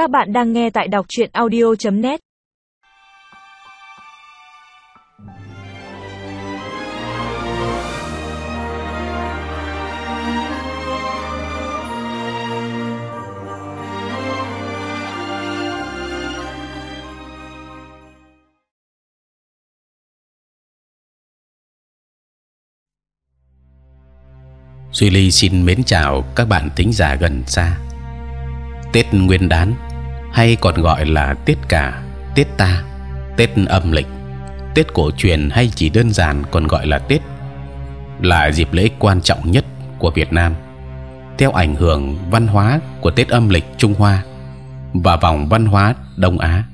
Các bạn đang nghe tại đọc truyện audio.net. Duy Ly xin mến chào các bạn thính giả gần xa. Tết Nguyên Đán hay còn gọi là Tết Cả, Tết Ta, Tết âm lịch, Tết cổ truyền hay chỉ đơn giản còn gọi là Tết là dịp lễ quan trọng nhất của Việt Nam theo ảnh hưởng văn hóa của Tết âm lịch Trung Hoa và vòng văn hóa Đông Á.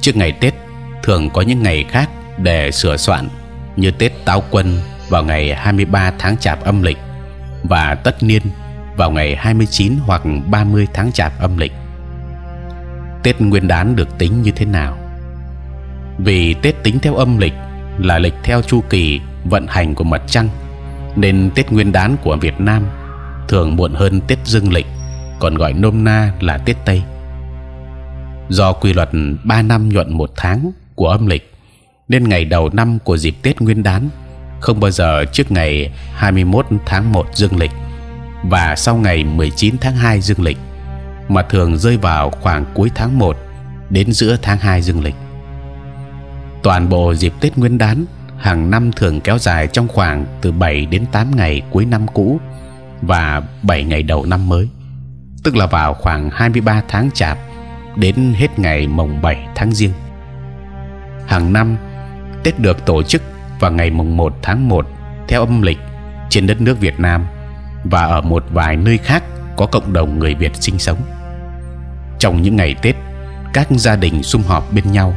Trước ngày Tết thường có những ngày khác để sửa soạn như Tết Táo Quân vào ngày 23 tháng Chạp âm lịch và Tất Niên vào ngày 29 hoặc 30 tháng Chạp âm lịch. Tết Nguyên Đán được tính như thế nào? Vì Tết tính theo âm lịch là lịch theo chu kỳ vận hành của mặt trăng, nên Tết Nguyên Đán của Việt Nam thường muộn hơn Tết Dương lịch, còn gọi nôm na là Tết Tây. Do quy luật 3 năm nhuận một tháng của âm lịch, nên ngày đầu năm của dịp Tết Nguyên Đán không bao giờ trước ngày 21 tháng 1 dương lịch và sau ngày 19 tháng 2 dương lịch mà thường rơi vào khoảng cuối tháng 1 đến giữa tháng 2 dương lịch. Toàn bộ dịp Tết Nguyên Đán hàng năm thường kéo dài trong khoảng từ 7 đến 8 ngày cuối năm cũ và 7 ngày đầu năm mới, tức là vào khoảng 23 tháng Chạp đến hết ngày mùng 7 tháng Giêng. Hàng năm Tết được tổ chức vào ngày mùng 1 tháng 1 theo âm lịch trên đất nước Việt Nam và ở một vài nơi khác có cộng đồng người Việt sinh sống. Trong những ngày Tết, các gia đình sum họp bên nhau,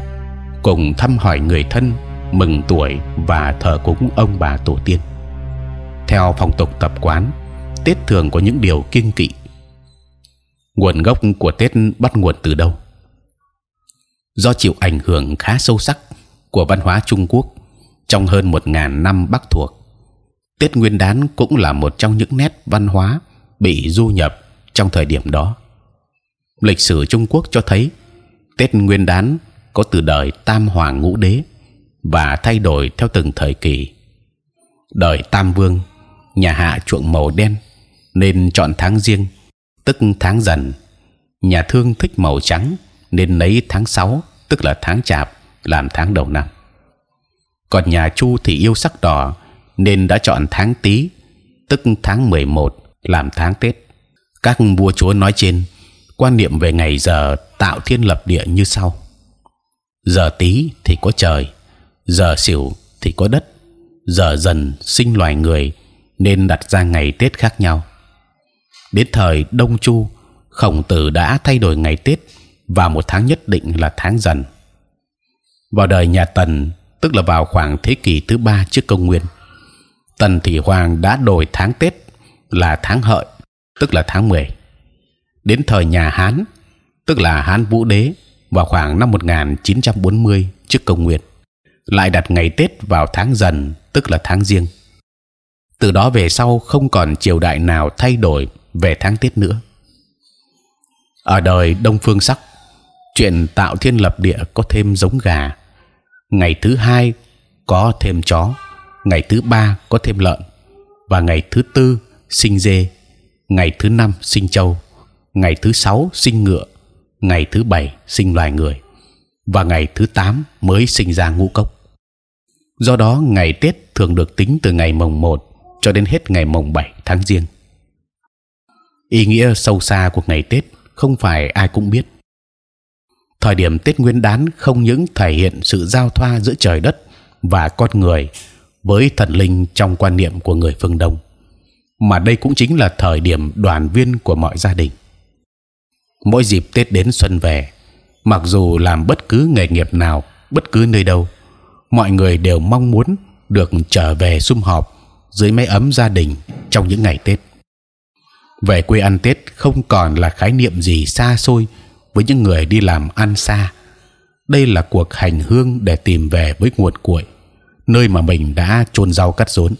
cùng thăm hỏi người thân, mừng tuổi và thờ cúng ông bà tổ tiên. Theo phong tục tập quán, Tết thường có những điều kiêng kỵ. Nguồn gốc của Tết bắt nguồn từ đâu? Do chịu ảnh hưởng khá sâu sắc của văn hóa Trung Quốc trong hơn một ngàn năm Bắc thuộc. Tết Nguyên Đán cũng là một trong những nét văn hóa bị du nhập trong thời điểm đó. Lịch sử Trung Quốc cho thấy Tết Nguyên Đán có từ đời Tam Hoàng Ngũ Đế và thay đổi theo từng thời kỳ. Đời Tam Vương, nhà Hạ chuộng màu đen nên chọn tháng riêng, tức tháng dần. Nhà Thương thích màu trắng nên lấy tháng 6 tức là tháng Chạp làm tháng đầu năm còn nhà Chu thì yêu sắc đỏ nên đã chọn tháng Tý, tức tháng 11 làm tháng Tết. Các vua chúa nói trên quan niệm về ngày giờ tạo thiên lập địa như sau: giờ Tý thì có trời, giờ Sửu thì có đất, giờ Dần sinh loài người nên đặt ra ngày Tết khác nhau. Đến thời Đông Chu, Khổng Tử đã thay đổi ngày Tết vào một tháng nhất định là tháng Dần. Vào đời nhà Tần tức là vào khoảng thế kỷ thứ ba trước công nguyên. Tần Thị Hoàng đã đổi tháng Tết là tháng Hợi, tức là tháng 10. Đến thời nhà Hán, tức là Hán Vũ Đế, vào khoảng năm 1940 trước công nguyên, lại đặt ngày Tết vào tháng Dần, tức là tháng Giêng. Từ đó về sau không còn triều đại nào thay đổi về tháng Tết nữa. Ở đời Đông Phương Sắc, chuyện tạo thiên lập địa có thêm giống gà ngày thứ hai có thêm chó, ngày thứ ba có thêm lợn và ngày thứ tư sinh dê, ngày thứ năm sinh trâu, ngày thứ sáu sinh ngựa, ngày thứ bảy sinh loài người và ngày thứ tám mới sinh ra ngũ cốc. Do đó ngày Tết thường được tính từ ngày mồng 1 cho đến hết ngày mồng 7 tháng Giêng. Ý nghĩa sâu xa của ngày Tết không phải ai cũng biết thời điểm Tết Nguyên Đán không những thể hiện sự giao thoa giữa trời đất và con người với thần linh trong quan niệm của người phương Đông, mà đây cũng chính là thời điểm đoàn viên của mọi gia đình. Mỗi dịp Tết đến xuân về, mặc dù làm bất cứ nghề nghiệp nào, bất cứ nơi đâu, mọi người đều mong muốn được trở về sum họp dưới mái ấm gia đình trong những ngày Tết. Về quê ăn Tết không còn là khái niệm gì xa xôi với những người đi làm ăn xa. Đây là cuộc hành hương để tìm về với nguồn cội, nơi mà mình đã trôn rau cắt rốn.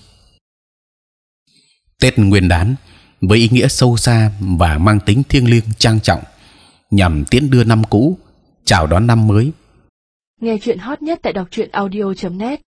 Tết Nguyên Đán với ý nghĩa sâu xa và mang tính thiêng liêng trang trọng, nhằm tiễn đưa năm cũ, chào đón năm mới. Nghe chuyện hot nhất tại đọc truyện audio.net